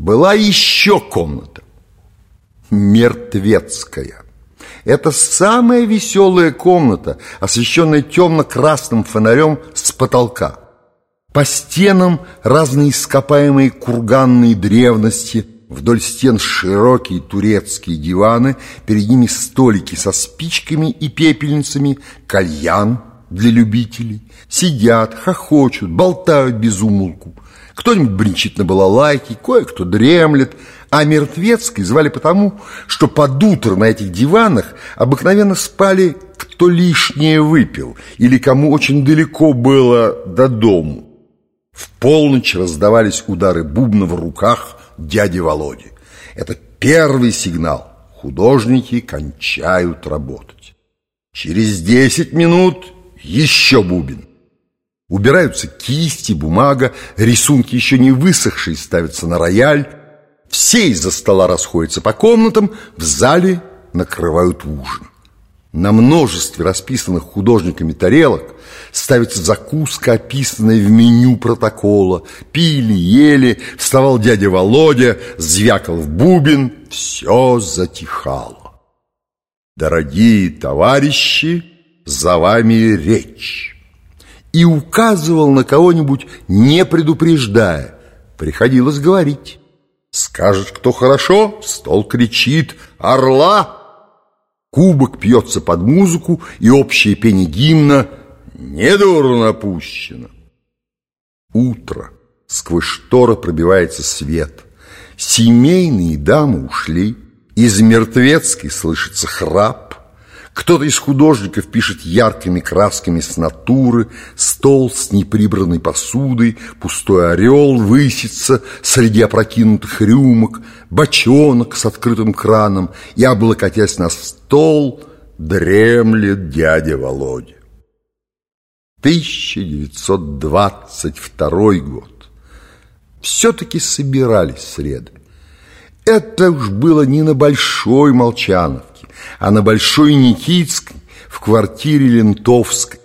Была еще комната. Мертвецкая. Это самая веселая комната, освещенная темно-красным фонарем с потолка. По стенам разные ископаемые курганные древности, вдоль стен широкие турецкие диваны, перед ними столики со спичками и пепельницами, кальян для любителей. Сидят, хохочут, болтают без умолку. Кто-нибудь бренчит на балалайке, кое-кто дремлет, а мертвецкой звали потому, что под утро на этих диванах обыкновенно спали кто лишнее выпил или кому очень далеко было до дому. В полночь раздавались удары бубна в руках дяди Володи. Это первый сигнал. Художники кончают работать. Через десять минут еще бубен. Убираются кисти, бумага, рисунки еще не высохшие ставятся на рояль. Все из-за стола расходятся по комнатам, в зале накрывают ужин. На множестве расписанных художниками тарелок ставится закуска, описанная в меню протокола. Пили, ели, вставал дядя Володя, звякал в бубен, все затихало. Дорогие товарищи, за вами речь. И указывал на кого-нибудь, не предупреждая. Приходилось говорить. Скажет, кто хорошо, стол кричит «Орла!» Кубок пьется под музыку, и общее пение гимна недурно пущено. Утро. Сквозь шторы пробивается свет. Семейные дамы ушли. Из мертвецкой слышится храп. Кто-то из художников пишет яркими красками с натуры, стол с неприбранной посудой, пустой орел высится среди опрокинутых рюмок, бочонок с открытым краном, и, облокотясь на стол, дремлет дядя Володя. 1922 год. Все-таки собирались среды. Это уж было не на Большой Молчановке, а на Большой Никитской, в квартире Лентовской.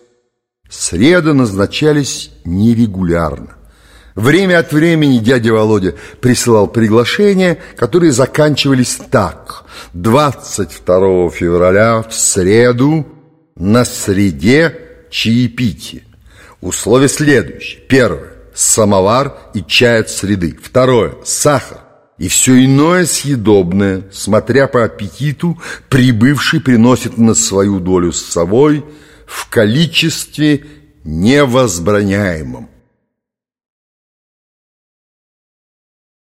Среды назначались нерегулярно. Время от времени дядя Володя присылал приглашения, которые заканчивались так. 22 февраля в среду на среде чаепитие. Условия следующие. Первое. Самовар и чай от среды. Второе. Сахар и все иное съедобное, смотря по аппетиту, прибывший приносит на свою долю с собой в количестве невозбраняемом.